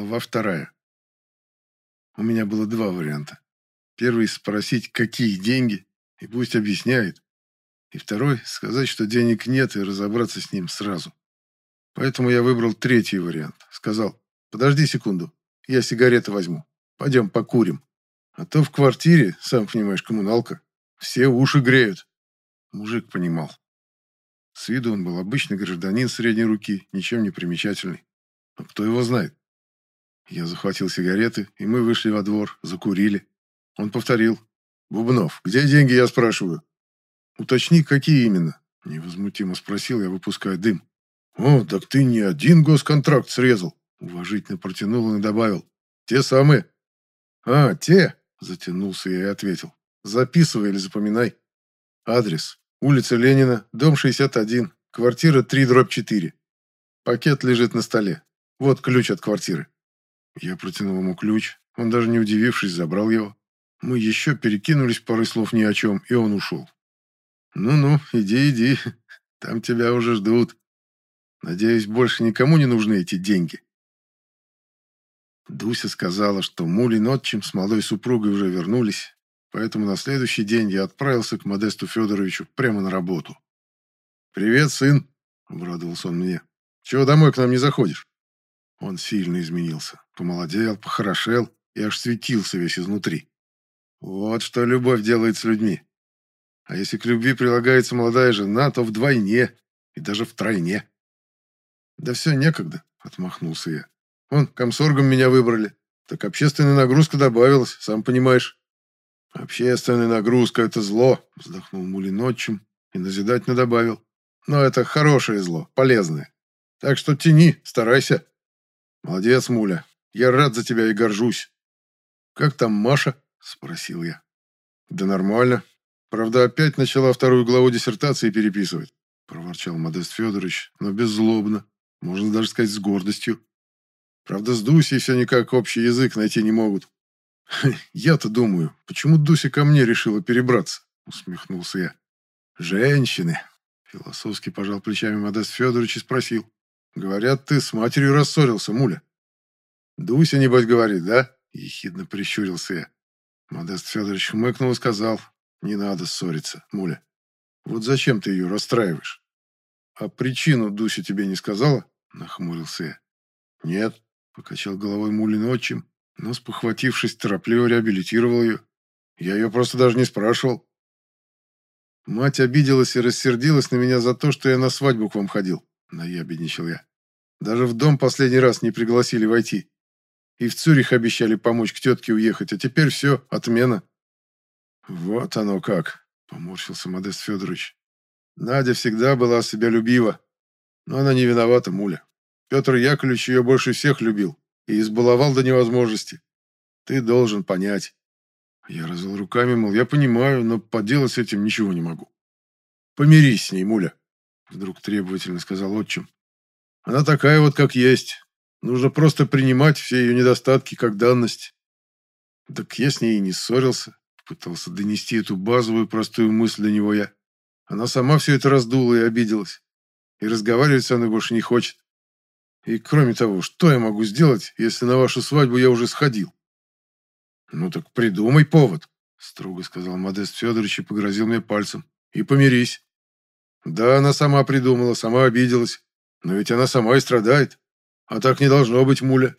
Глава вторая. У меня было два варианта. Первый – спросить, какие деньги, и пусть объясняет. И второй – сказать, что денег нет, и разобраться с ним сразу. Поэтому я выбрал третий вариант. Сказал, подожди секунду, я сигареты возьму. Пойдем покурим. А то в квартире, сам понимаешь, коммуналка, все уши греют. Мужик понимал. С виду он был обычный гражданин средней руки, ничем не примечательный. Но кто его знает? Я захватил сигареты, и мы вышли во двор, закурили. Он повторил. «Бубнов, где деньги, я спрашиваю?» «Уточни, какие именно?» Невозмутимо спросил я, выпуская дым. «О, так ты не один госконтракт срезал!» Уважительно протянул он и добавил. «Те самые». «А, те!» Затянулся я и ответил. «Записывай или запоминай. Адрес. Улица Ленина, дом 61, квартира 3 дробь 4. Пакет лежит на столе. Вот ключ от квартиры». Я протянул ему ключ. Он даже не удивившись, забрал его. Мы еще перекинулись парой слов ни о чем, и он ушел. «Ну-ну, иди, иди. Там тебя уже ждут. Надеюсь, больше никому не нужны эти деньги». Дуся сказала, что Мулин отчим с молодой супругой уже вернулись, поэтому на следующий день я отправился к Модесту Федоровичу прямо на работу. «Привет, сын!» — обрадовался он мне. «Чего домой к нам не заходишь?» Он сильно изменился, помолодел, похорошел и аж светился весь изнутри. Вот что любовь делает с людьми. А если к любви прилагается молодая жена, то вдвойне и даже втройне. «Да все некогда», — отмахнулся я. «Вон, комсоргом меня выбрали. Так общественная нагрузка добавилась, сам понимаешь». «Общественная нагрузка — это зло», — вздохнул Мулин отчим и назидательно добавил. «Но это хорошее зло, полезное. Так что тяни, старайся». «Молодец, Муля. Я рад за тебя и горжусь». «Как там Маша?» — спросил я. «Да нормально. Правда, опять начала вторую главу диссертации переписывать», — проворчал Модест Федорович, но беззлобно, можно даже сказать, с гордостью. «Правда, с Дусей все никак общий язык найти не могут». «Я-то думаю, почему Дуся ко мне решила перебраться?» — усмехнулся я. «Женщины!» — философски пожал плечами Модест Федорович и спросил. «Говорят, ты с матерью рассорился, Муля». «Дуся, небось, говорит, да?» — ехидно прищурился я. Модест Федорович хмыкнул и сказал, «Не надо ссориться, Муля. Вот зачем ты ее расстраиваешь?» «А причину Дуся тебе не сказала?» — нахмурился я. «Нет», — покачал головой Мулин отчим, но, спохватившись, торопливо реабилитировал ее. «Я ее просто даже не спрашивал». «Мать обиделась и рассердилась на меня за то, что я на свадьбу к вам ходил», — наябедничал я. «Даже в дом последний раз не пригласили войти. И в Цюрих обещали помочь к тетке уехать, а теперь все, отмена». «Вот оно как», — поморщился Модест Федорович. «Надя всегда была себя любива, но она не виновата, муля. Петр Яковлевич ее больше всех любил и избаловал до невозможности. Ты должен понять». Я развел руками, мол, я понимаю, но поделать с этим ничего не могу. «Помирись с ней, муля», — вдруг требовательно сказал отчим. «Она такая вот, как есть. Нужно просто принимать все ее недостатки как данность. Так я с ней и не ссорился. Пытался донести эту базовую простую мысль до него я. Она сама все это раздула и обиделась. И разговаривать со мной больше не хочет. И кроме того, что я могу сделать, если на вашу свадьбу я уже сходил? Ну так придумай повод, строго сказал Модест Федорович и погрозил мне пальцем. И помирись. Да, она сама придумала, сама обиделась. Но ведь она сама и страдает. А так не должно быть, муля.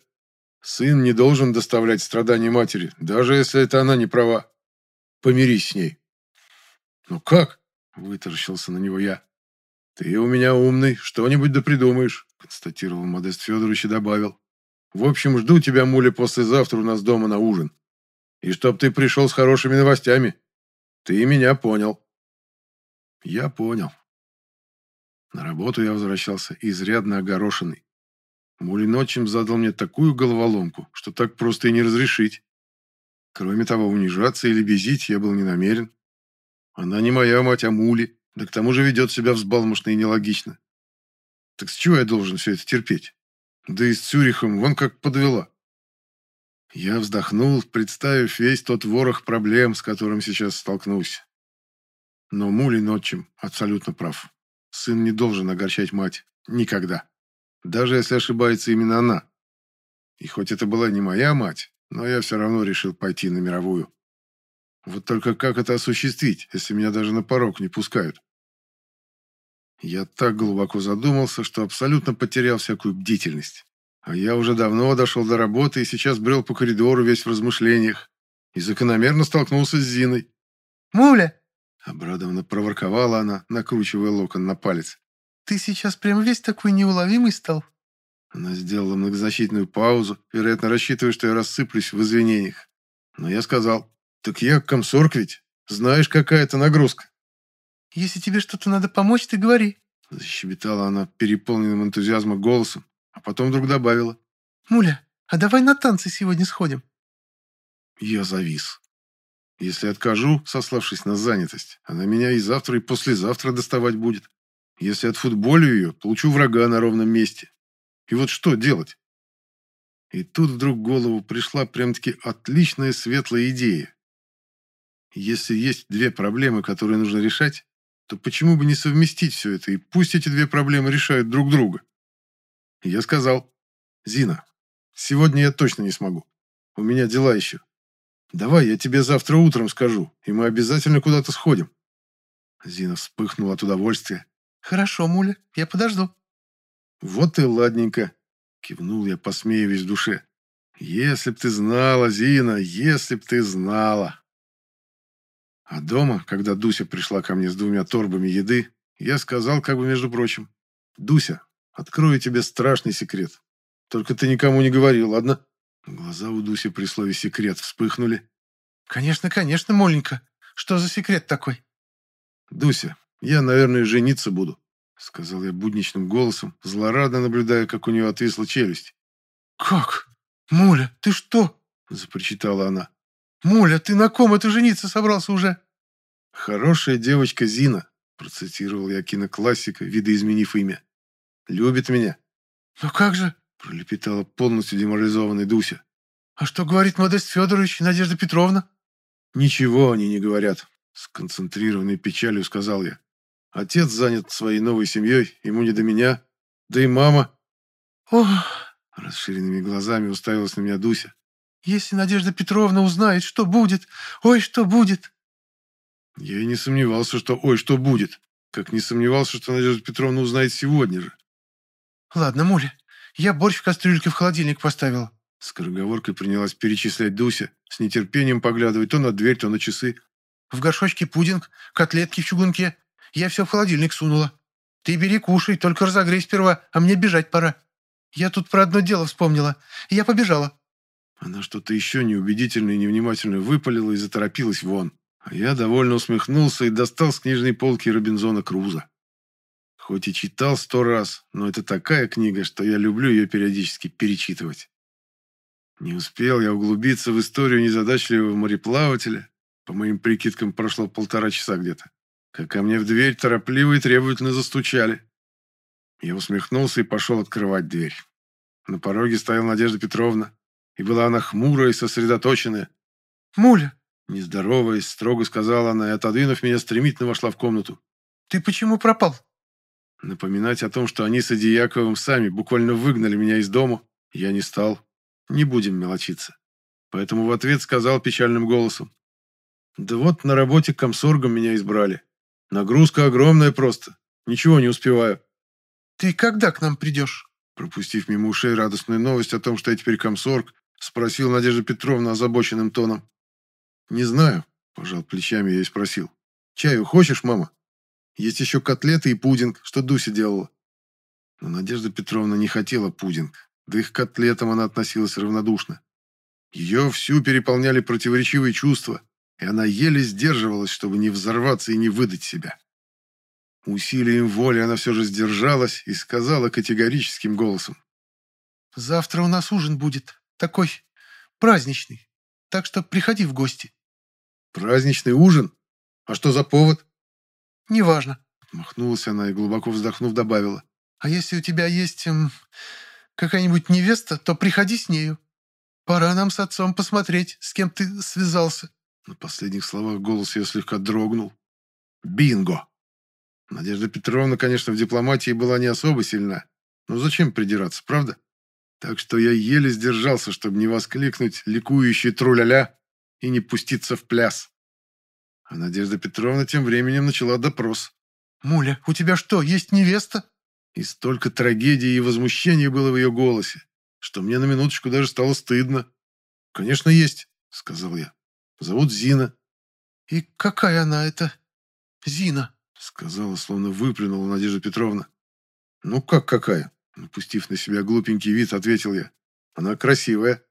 Сын не должен доставлять страдания матери, даже если это она не права. Помирись с ней. Ну как? Вытаращился на него я. Ты у меня умный, что-нибудь да придумаешь, констатировал Модест Федорович и добавил. В общем, жду тебя, муля, послезавтра у нас дома на ужин. И чтоб ты пришел с хорошими новостями. Ты меня понял. Я понял. На работу я возвращался изрядно огорошенный. Мулин отчим задал мне такую головоломку, что так просто и не разрешить. Кроме того, унижаться или безить я был не намерен. Она не моя мать, а Мули, да к тому же ведет себя взбалмошно и нелогично. Так с чего я должен все это терпеть? Да и с Цюрихом вон как подвела. Я вздохнул, представив весь тот ворох проблем, с которым сейчас столкнусь. Но Мулин отчим абсолютно прав. Сын не должен огорчать мать. Никогда даже если ошибается именно она. И хоть это была не моя мать, но я все равно решил пойти на мировую. Вот только как это осуществить, если меня даже на порог не пускают? Я так глубоко задумался, что абсолютно потерял всякую бдительность. А я уже давно дошел до работы и сейчас брел по коридору весь в размышлениях. И закономерно столкнулся с Зиной. «Муля!» — обрадованно проворковала она, накручивая локон на палец. «Ты сейчас прям весь такой неуловимый стал». Она сделала многозначительную паузу, вероятно, рассчитывая, что я рассыплюсь в извинениях. Но я сказал, «Так я комсорг ведь. Знаешь, какая это нагрузка». «Если тебе что-то надо помочь, ты говори», — защебетала она переполненным энтузиазмом голосом, а потом вдруг добавила. «Муля, а давай на танцы сегодня сходим?» Я завис. Если откажу, сославшись на занятость, она меня и завтра, и послезавтра доставать будет. Если отфутболю ее, получу врага на ровном месте. И вот что делать? И тут вдруг в голову пришла прям-таки отличная светлая идея. Если есть две проблемы, которые нужно решать, то почему бы не совместить все это, и пусть эти две проблемы решают друг друга? я сказал, Зина, сегодня я точно не смогу. У меня дела еще. Давай, я тебе завтра утром скажу, и мы обязательно куда-то сходим. Зина вспыхнула от удовольствия. Хорошо, Муля, я подожду. Вот и ладненько, кивнул я, посмеиваясь в душе. Если б ты знала, Зина, если б ты знала. А дома, когда Дуся пришла ко мне с двумя торбами еды, я сказал, как бы между прочим, «Дуся, открою тебе страшный секрет. Только ты никому не говори, ладно?» Глаза у Дуси при слове «секрет» вспыхнули. «Конечно, конечно, Моленька. Что за секрет такой?» «Дуся, я, наверное, жениться буду», — сказал я будничным голосом, злорадно наблюдая, как у нее отвисла челюсть. «Как? Муля, ты что?» — запричитала она. «Муля, ты на ком это жениться собрался уже?» «Хорошая девочка Зина», — процитировал я киноклассика, видоизменив имя. «Любит меня». «Ну как же?» — пролепетала полностью деморализованная Дуся. «А что говорит Модест Федорович и Надежда Петровна?» «Ничего они не говорят», — с концентрированной печалью сказал я. «Отец занят своей новой семьей, ему не до меня. Да и мама...» «Ох!» — расширенными глазами уставилась на меня Дуся. Если Надежда Петровна узнает, что будет? Ой, что будет?» Я и не сомневался, что «ой, что будет», как не сомневался, что Надежда Петровна узнает сегодня же. «Ладно, Муля, я борщ в кастрюльке в холодильник поставила». Скороговоркой принялась перечислять Дуся, с нетерпением поглядывать то на дверь, то на часы. «В горшочке пудинг, котлетки в чугунке. Я все в холодильник сунула. Ты бери, кушай, только разогрей сперва, а мне бежать пора. Я тут про одно дело вспомнила. Я побежала». Она что-то еще неубедительно и невнимательно выпалила и заторопилась вон. А я довольно усмехнулся и достал с книжной полки Робинзона Круза. Хоть и читал сто раз, но это такая книга, что я люблю ее периодически перечитывать. Не успел я углубиться в историю незадачливого мореплавателя. По моим прикидкам, прошло полтора часа где-то. Как ко мне в дверь торопливо и требовательно застучали. Я усмехнулся и пошел открывать дверь. На пороге стояла Надежда Петровна. И была она хмурая и сосредоточенная. «Муля!» Не здороваясь, строго сказала она и, отодвинув меня, стремительно вошла в комнату. «Ты почему пропал?» Напоминать о том, что они с Адияковым сами буквально выгнали меня из дома, я не стал. Не будем мелочиться. Поэтому в ответ сказал печальным голосом. «Да вот на работе комсоргом меня избрали. Нагрузка огромная просто. Ничего не успеваю». «Ты когда к нам придешь?» Пропустив мимо ушей радостную новость о том, что я теперь комсорг, Спросил Надежда Петровна озабоченным тоном. «Не знаю», – пожал плечами я и спросил. «Чаю хочешь, мама? Есть еще котлеты и пудинг, что Дуся делала». Но Надежда Петровна не хотела пудинг, да и к котлетам она относилась равнодушно. Ее всю переполняли противоречивые чувства, и она еле сдерживалась, чтобы не взорваться и не выдать себя. Усилием воли она все же сдержалась и сказала категорическим голосом. «Завтра у нас ужин будет такой праздничный. Так что приходи в гости». «Праздничный ужин? А что за повод?» «Неважно». Махнулась она и, глубоко вздохнув, добавила. «А если у тебя есть эм, какая-нибудь невеста, то приходи с нею. Пора нам с отцом посмотреть, с кем ты связался». На последних словах голос ее слегка дрогнул. «Бинго!» Надежда Петровна, конечно, в дипломатии была не особо сильна. Но зачем придираться, правда? Так что я еле сдержался, чтобы не воскликнуть ликующий тру-ля-ля и не пуститься в пляс. А Надежда Петровна тем временем начала допрос. «Муля, у тебя что, есть невеста?» И столько трагедии и возмущения было в ее голосе, что мне на минуточку даже стало стыдно. «Конечно, есть», — сказал я. «Зовут Зина». «И какая она это? Зина?» — сказала, словно выплюнула Надежда Петровна. «Ну как какая?» — напустив на себя глупенький вид, ответил я. «Она красивая».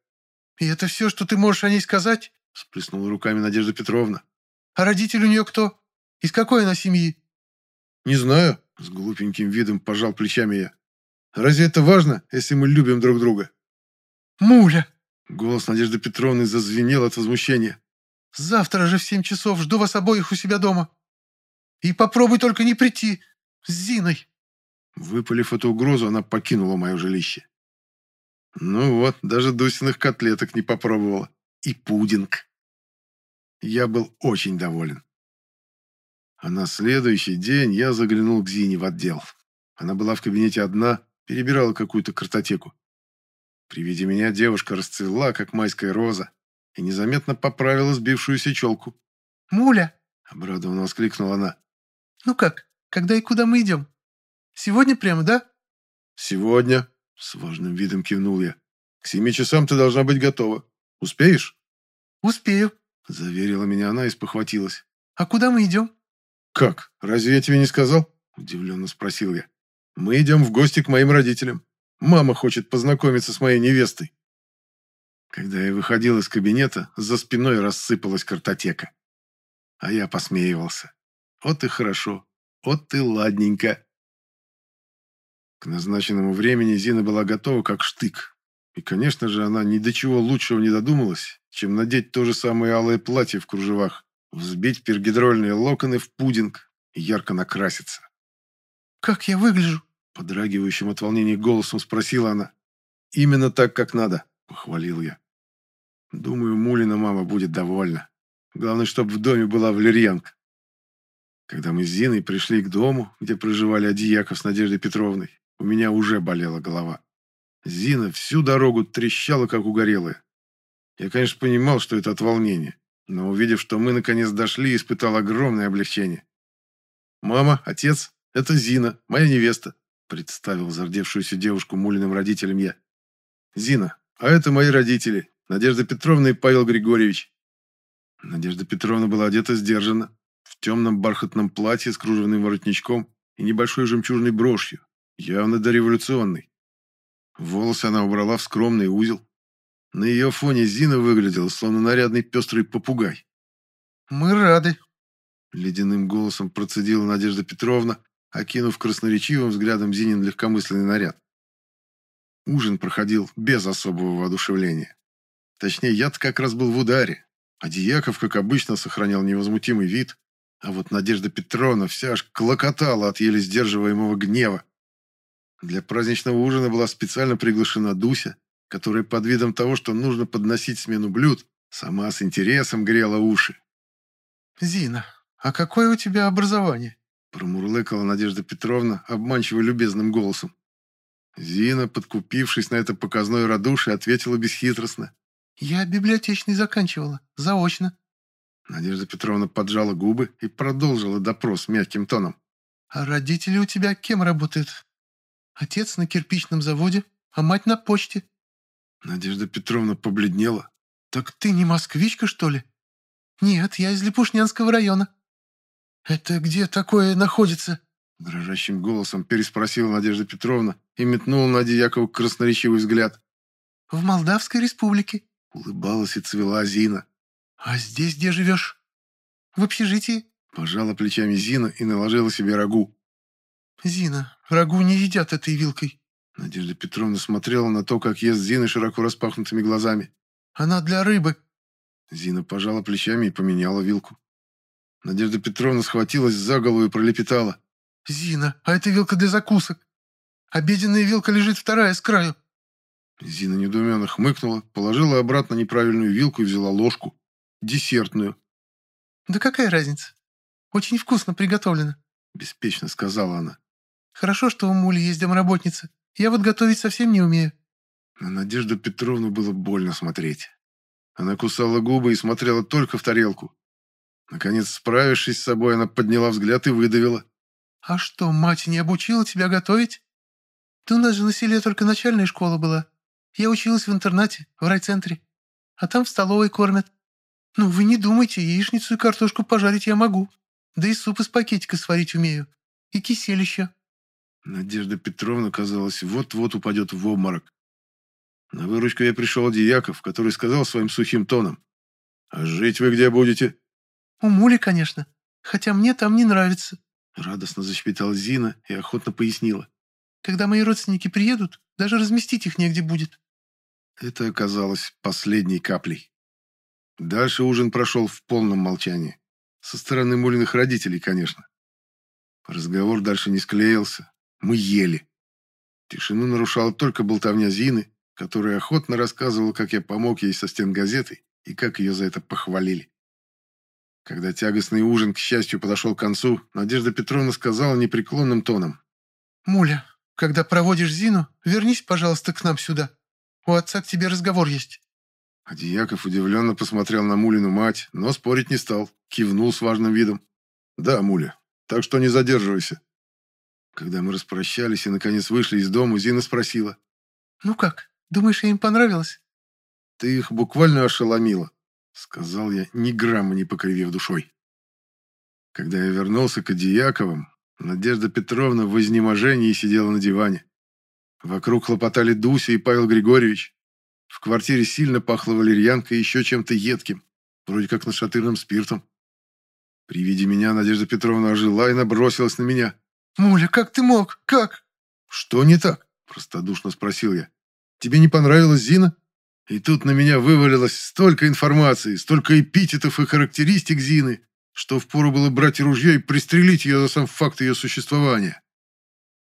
«И это все, что ты можешь о ней сказать?» — сплеснула руками Надежда Петровна. А родитель у нее кто? Из какой она семьи?» «Не знаю», — с глупеньким видом пожал плечами я. «Разве это важно, если мы любим друг друга?» «Муля!» — голос Надежды Петровны зазвенел от возмущения. «Завтра же в семь часов жду вас обоих у себя дома. И попробуй только не прийти с Зиной». Выпалив эту угрозу, она покинула мое жилище. Ну вот, даже Дусиных котлеток не попробовала. И пудинг. Я был очень доволен. А на следующий день я заглянул к Зине в отдел. Она была в кабинете одна, перебирала какую-то картотеку. При виде меня девушка расцвела, как майская роза, и незаметно поправила сбившуюся челку. «Муля!» — обрадованно воскликнула она. «Ну как, когда и куда мы идем? Сегодня прямо, да?» «Сегодня», — с важным видом кивнул я. «К семи часам ты должна быть готова. Успеешь?» «Успею», Заверила меня она и спохватилась. «А куда мы идем?» «Как? Разве я тебе не сказал?» Удивленно спросил я. «Мы идем в гости к моим родителям. Мама хочет познакомиться с моей невестой». Когда я выходил из кабинета, за спиной рассыпалась картотека. А я посмеивался. Вот и хорошо, вот и ладненько. К назначенному времени Зина была готова как штык. И, конечно же, она ни до чего лучшего не додумалась, чем надеть то же самое алое платье в кружевах, взбить пергидрольные локоны в пудинг и ярко накраситься. «Как я выгляжу?» — подрагивающим от волнения голосом спросила она. «Именно так, как надо», — похвалил я. «Думаю, Мулина мама будет довольна. Главное, чтобы в доме была валерьянка». Когда мы с Зиной пришли к дому, где проживали Адияков с Надеждой Петровной, у меня уже болела голова. Зина всю дорогу трещала, как угорелая. Я, конечно, понимал, что это от волнения, но увидев, что мы наконец дошли, испытал огромное облегчение. «Мама, отец, это Зина, моя невеста», представил зардевшуюся девушку Мулиным родителям я. «Зина, а это мои родители, Надежда Петровна и Павел Григорьевич». Надежда Петровна была одета сдержанно, в темном бархатном платье с кружевным воротничком и небольшой жемчужной брошью, явно дореволюционной. Волосы она убрала в скромный узел. На ее фоне Зина выглядела, словно нарядный пестрый попугай. «Мы рады», — ледяным голосом процедила Надежда Петровна, окинув красноречивым взглядом Зинин легкомысленный наряд. Ужин проходил без особого воодушевления. Точнее, я как раз был в ударе, а Дьяков, как обычно, сохранял невозмутимый вид, а вот Надежда Петровна вся аж клокотала от еле сдерживаемого гнева. Для праздничного ужина была специально приглашена Дуся, которая под видом того, что нужно подносить смену блюд, сама с интересом грела уши. «Зина, а какое у тебя образование?» промурлыкала Надежда Петровна обманчиво любезным голосом. Зина, подкупившись на это показное радушие, ответила бесхитростно. «Я библиотечный заканчивала, заочно». Надежда Петровна поджала губы и продолжила допрос мягким тоном. «А родители у тебя кем работают? Отец на кирпичном заводе, а мать на почте». Надежда Петровна побледнела. «Так ты не москвичка, что ли?» «Нет, я из Липушнянского района». «Это где такое находится?» Дрожащим голосом переспросила Надежда Петровна и метнула Наде Якову красноречивый взгляд. «В Молдавской республике», — улыбалась и цвела Зина. «А здесь где живешь?» «В общежитии», — пожала плечами Зина и наложила себе рагу. «Зина, рагу не едят этой вилкой». Надежда Петровна смотрела на то, как ест Зина широко распахнутыми глазами. «Она для рыбы». Зина пожала плечами и поменяла вилку. Надежда Петровна схватилась за голову и пролепетала. «Зина, а это вилка для закусок. Обеденная вилка лежит вторая с краю». Зина недоуменно хмыкнула, положила обратно неправильную вилку и взяла ложку. Десертную. «Да какая разница? Очень вкусно приготовлено», — беспечно сказала она. Хорошо, что у Мули есть домработница. Я вот готовить совсем не умею». На Надежду Петровну было больно смотреть. Она кусала губы и смотрела только в тарелку. Наконец, справившись с собой, она подняла взгляд и выдавила. «А что, мать не обучила тебя готовить? Да у нас же на селе только начальная школа была. Я училась в интернате, в райцентре. А там в столовой кормят. Ну, вы не думайте, яичницу и картошку пожарить я могу. Да и суп из пакетика сварить умею. И кисель еще». Надежда Петровна, казалось, вот-вот упадет в обморок. На выручку я пришел Дьяков, который сказал своим сухим тоном. «А жить вы где будете?» «У Мули, конечно. Хотя мне там не нравится». Радостно защепетала Зина и охотно пояснила. «Когда мои родственники приедут, даже разместить их негде будет». Это оказалось последней каплей. Дальше ужин прошел в полном молчании. Со стороны Мулиных родителей, конечно. Разговор дальше не склеился. Мы ели. Тишину нарушала только болтовня Зины, которая охотно рассказывала, как я помог ей со стен газеты и как ее за это похвалили. Когда тягостный ужин, к счастью, подошел к концу, Надежда Петровна сказала непреклонным тоном. «Муля, когда проводишь Зину, вернись, пожалуйста, к нам сюда. У отца к тебе разговор есть». Адияков удивленно посмотрел на Мулину мать, но спорить не стал, кивнул с важным видом. «Да, Муля, так что не задерживайся». Когда мы распрощались и, наконец, вышли из дома, Зина спросила. «Ну как, думаешь, им понравилось?» «Ты их буквально ошеломила», — сказал я, ни грамма не покривив душой. Когда я вернулся к Адияковым, Надежда Петровна в изнеможении сидела на диване. Вокруг хлопотали Дуся и Павел Григорьевич. В квартире сильно пахло валерьянкой и еще чем-то едким, вроде как нашатырным спиртом. При виде меня Надежда Петровна ожила и набросилась на меня. «Муля, как ты мог? Как?» «Что не так?» – простодушно спросил я. «Тебе не понравилась Зина?» И тут на меня вывалилось столько информации, столько эпитетов и характеристик Зины, что впору было брать ружье и пристрелить ее за сам факт ее существования.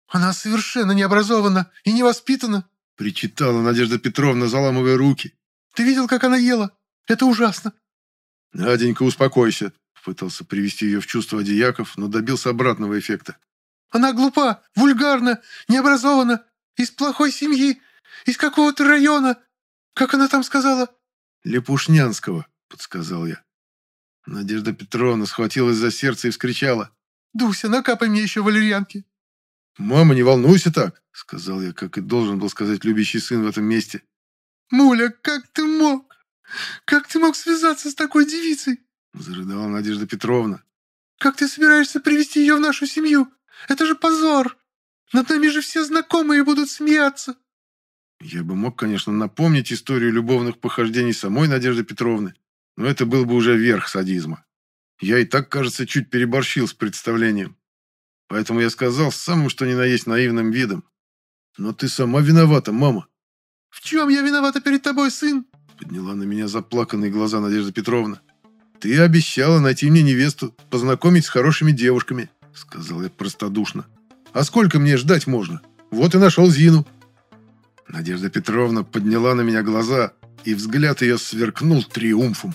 «Она совершенно необразована и невоспитана», – причитала Надежда Петровна, заламывая руки. «Ты видел, как она ела? Это ужасно». «Наденька, успокойся», Пытался привести ее в чувство Дьяков, но добился обратного эффекта. «Она глупа, вульгарна, необразована, из плохой семьи, из какого-то района. Как она там сказала?» «Лепушнянского», — подсказал я. Надежда Петровна схватилась за сердце и вскричала. «Дуся, накапай мне еще валерьянки!» «Мама, не волнуйся так!» — сказал я, как и должен был сказать любящий сын в этом месте. «Муля, как ты мог? Как ты мог связаться с такой девицей?» Зарыдала Надежда Петровна. «Как ты собираешься привести ее в нашу семью? Это же позор! Над нами же все знакомые будут смеяться!» Я бы мог, конечно, напомнить историю любовных похождений самой Надежды Петровны, но это был бы уже верх садизма. Я и так, кажется, чуть переборщил с представлением. Поэтому я сказал с самым что ни на есть наивным видом. «Но ты сама виновата, мама». «В чем я виновата перед тобой, сын?» Подняла на меня заплаканные глаза Надежда Петровна. «Ты обещала найти мне невесту, познакомить с хорошими девушками», — сказал я простодушно. «А сколько мне ждать можно? Вот и нашел Зину». Надежда Петровна подняла на меня глаза, и взгляд ее сверкнул триумфом.